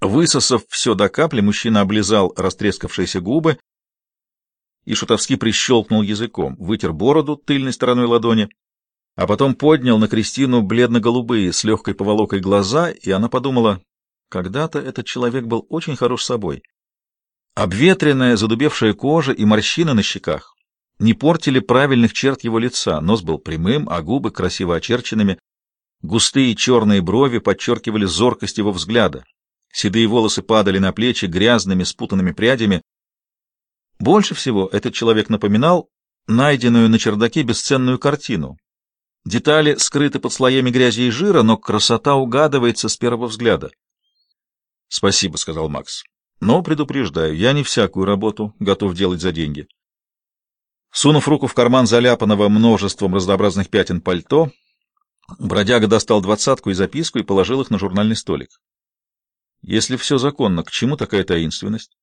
Высосав все до капли, мужчина облизал растрескавшиеся губы и шутовски прищелкнул языком, вытер бороду тыльной стороной ладони, а потом поднял на Кристину бледно-голубые с легкой поволокой глаза, и она подумала, когда-то этот человек был очень хорош собой. Обветренная, задубевшая кожа и морщины на щеках не портили правильных черт его лица, нос был прямым, а губы красиво очерченными, густые черные брови подчеркивали зоркость его взгляда, седые волосы падали на плечи грязными спутанными прядями. Больше всего этот человек напоминал найденную на чердаке бесценную картину. Детали скрыты под слоями грязи и жира, но красота угадывается с первого взгляда. — Спасибо, — сказал Макс. — Но предупреждаю, я не всякую работу готов делать за деньги. Сунув руку в карман заляпанного множеством разнообразных пятен пальто, бродяга достал двадцатку и записку и положил их на журнальный столик. Если все законно, к чему такая таинственность?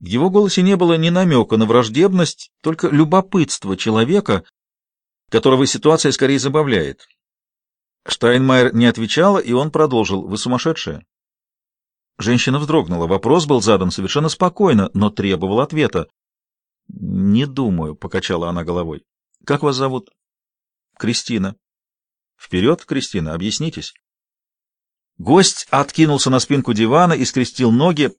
В его голосе не было ни намека на враждебность, только любопытство человека, которого ситуация скорее забавляет. Штайнмайер не отвечала, и он продолжил. «Вы сумасшедшая?» Женщина вздрогнула. Вопрос был задан совершенно спокойно, но требовал ответа. «Не думаю», — покачала она головой. «Как вас зовут?» «Кристина». «Вперед, Кристина, объяснитесь». Гость откинулся на спинку дивана и скрестил ноги,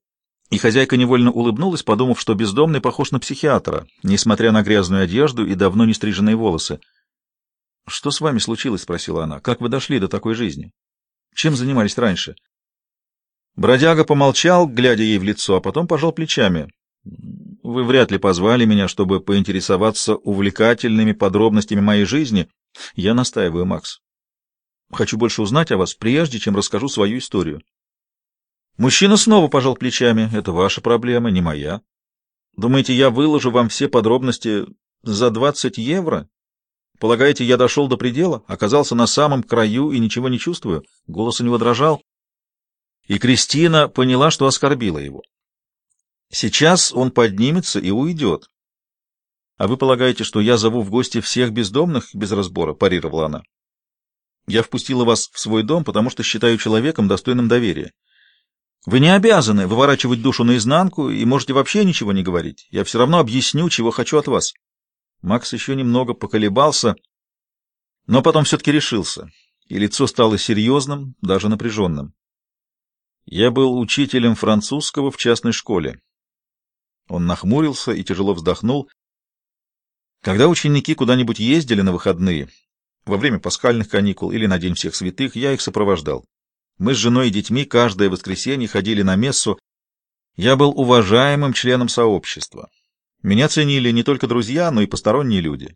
и хозяйка невольно улыбнулась, подумав, что бездомный похож на психиатра, несмотря на грязную одежду и давно не стриженные волосы. «Что с вами случилось?» — спросила она. «Как вы дошли до такой жизни? Чем занимались раньше?» Бродяга помолчал, глядя ей в лицо, а потом пожал плечами. «Вы вряд ли позвали меня, чтобы поинтересоваться увлекательными подробностями моей жизни. Я настаиваю, Макс. Хочу больше узнать о вас, прежде чем расскажу свою историю». Мужчина снова пожал плечами. «Это ваша проблема, не моя. Думаете, я выложу вам все подробности за двадцать евро?» Полагаете, я дошел до предела, оказался на самом краю и ничего не чувствую? Голос у него дрожал. И Кристина поняла, что оскорбила его. Сейчас он поднимется и уйдет. — А вы полагаете, что я зову в гости всех бездомных без разбора? — парировала она. — Я впустила вас в свой дом, потому что считаю человеком достойным доверия. Вы не обязаны выворачивать душу наизнанку и можете вообще ничего не говорить. Я все равно объясню, чего хочу от вас. Макс еще немного поколебался, но потом все-таки решился, и лицо стало серьезным, даже напряженным. Я был учителем французского в частной школе. Он нахмурился и тяжело вздохнул. Когда ученики куда-нибудь ездили на выходные, во время пасхальных каникул или на День всех святых, я их сопровождал. Мы с женой и детьми каждое воскресенье ходили на мессу. Я был уважаемым членом сообщества. Меня ценили не только друзья, но и посторонние люди.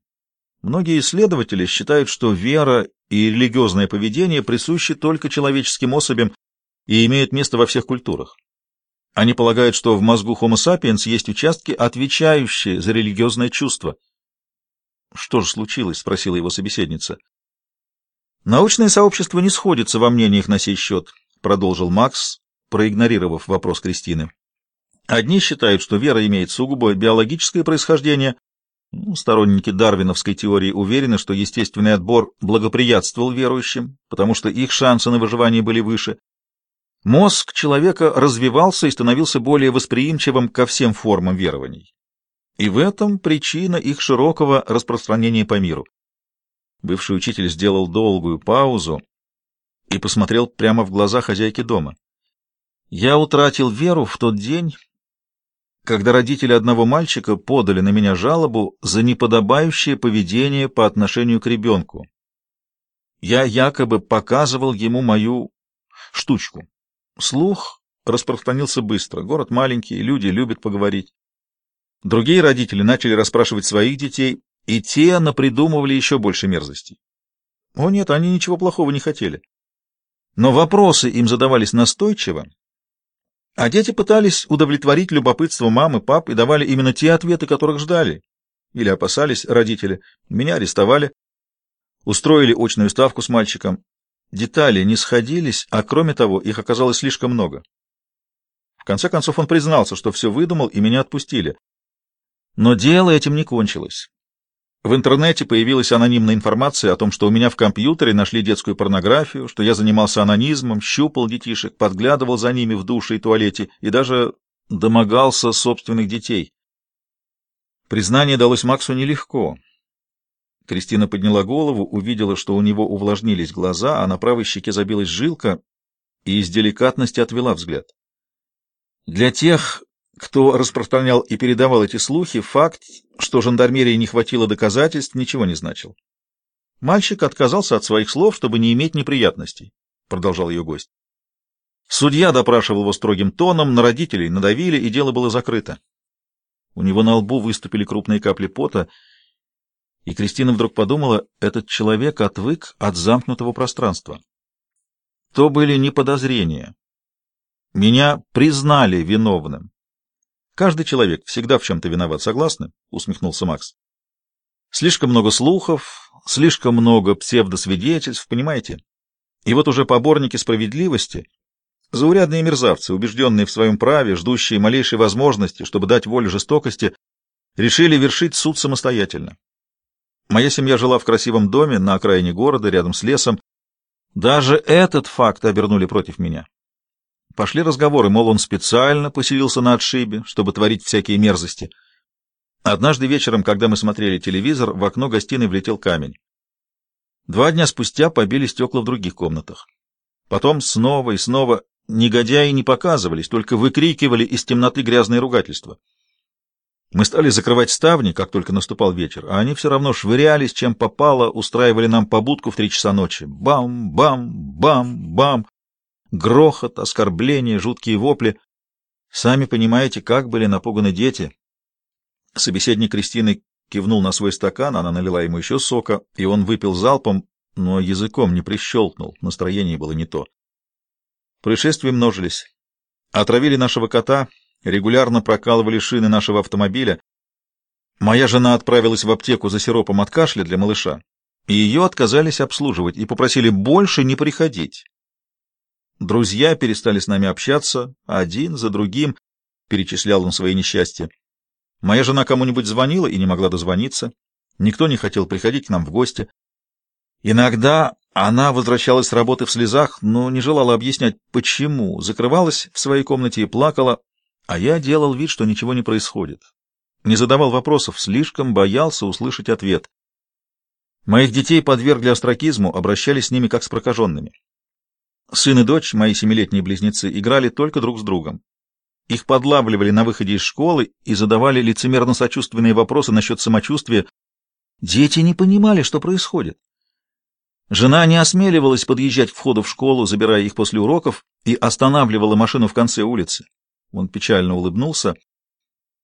Многие исследователи считают, что вера и религиозное поведение присущи только человеческим особям и имеют место во всех культурах. Они полагают, что в мозгу Homo sapiens есть участки, отвечающие за религиозное чувство. «Что же случилось?» — спросила его собеседница. «Научное сообщество не сходится во мнениях на сей счет», — продолжил Макс, проигнорировав вопрос Кристины. Одни считают, что вера имеет сугубо биологическое происхождение. Ну, сторонники дарвиновской теории уверены, что естественный отбор благоприятствовал верующим, потому что их шансы на выживание были выше. Мозг человека развивался и становился более восприимчивым ко всем формам верований. И в этом причина их широкого распространения по миру. Бывший учитель сделал долгую паузу и посмотрел прямо в глаза хозяйки дома. «Я утратил веру в тот день, когда родители одного мальчика подали на меня жалобу за неподобающее поведение по отношению к ребенку. Я якобы показывал ему мою штучку. Слух распространился быстро. Город маленький, люди любят поговорить. Другие родители начали расспрашивать своих детей, и те напридумывали еще больше мерзостей. О нет, они ничего плохого не хотели. Но вопросы им задавались настойчиво, а дети пытались удовлетворить любопытство мамы, пап и давали именно те ответы, которых ждали. Или опасались родители. Меня арестовали. Устроили очную ставку с мальчиком. Детали не сходились, а кроме того, их оказалось слишком много. В конце концов он признался, что все выдумал, и меня отпустили. Но дело этим не кончилось. В интернете появилась анонимная информация о том, что у меня в компьютере нашли детскую порнографию, что я занимался анонизмом, щупал детишек, подглядывал за ними в душе и туалете и даже домогался собственных детей. Признание далось Максу нелегко. Кристина подняла голову, увидела, что у него увлажнились глаза, а на правой щеке забилась жилка, и из деликатности отвела взгляд. Для тех, кто распространял и передавал эти слухи, факт, что жандармерии не хватило доказательств, ничего не значил. Мальчик отказался от своих слов, чтобы не иметь неприятностей, продолжал ее гость. Судья допрашивал его строгим тоном, на родителей надавили, и дело было закрыто. У него на лбу выступили крупные капли пота, и Кристина вдруг подумала, этот человек отвык от замкнутого пространства. То были не подозрения. Меня признали виновным. Каждый человек всегда в чем-то виноват, согласны? Усмехнулся Макс. Слишком много слухов, слишком много псевдосвидетельств, понимаете? И вот уже поборники справедливости Заурядные мерзавцы, убежденные в своем праве, ждущие малейшей возможности, чтобы дать волю жестокости, решили вершить суд самостоятельно. Моя семья жила в красивом доме на окраине города, рядом с лесом. Даже этот факт обернули против меня. Пошли разговоры, мол, он специально поселился на отшибе, чтобы творить всякие мерзости. Однажды вечером, когда мы смотрели телевизор, в окно гостиной влетел камень. Два дня спустя побили стекла в других комнатах. Потом снова и снова негодяи не показывались, только выкрикивали из темноты грязные ругательства. Мы стали закрывать ставни, как только наступал вечер, а они все равно швырялись, чем попало, устраивали нам побудку в три часа ночи. Бам, бам, бам, бам. Грохот, оскорбления, жуткие вопли. Сами понимаете, как были напуганы дети. Собеседник Кристины кивнул на свой стакан, она налила ему еще сока, и он выпил залпом, но языком не прищелкнул, настроение было не то. Происшествия множились. Отравили нашего кота, регулярно прокалывали шины нашего автомобиля. Моя жена отправилась в аптеку за сиропом от кашля для малыша, и ее отказались обслуживать и попросили больше не приходить. Друзья перестали с нами общаться, один за другим, перечислял он свои несчастья. Моя жена кому-нибудь звонила и не могла дозвониться. Никто не хотел приходить к нам в гости. Иногда она возвращалась с работы в слезах, но не желала объяснять, почему, закрывалась в своей комнате и плакала, а я делал вид, что ничего не происходит. Не задавал вопросов, слишком боялся услышать ответ. Моих детей подвергли остракизму, обращались с ними как с прокаженными. Сын и дочь, мои семилетние близнецы, играли только друг с другом. Их подлавливали на выходе из школы и задавали лицемерно-сочувственные вопросы насчет самочувствия. Дети не понимали, что происходит. Жена не осмеливалась подъезжать к входу в школу, забирая их после уроков, и останавливала машину в конце улицы. Он печально улыбнулся.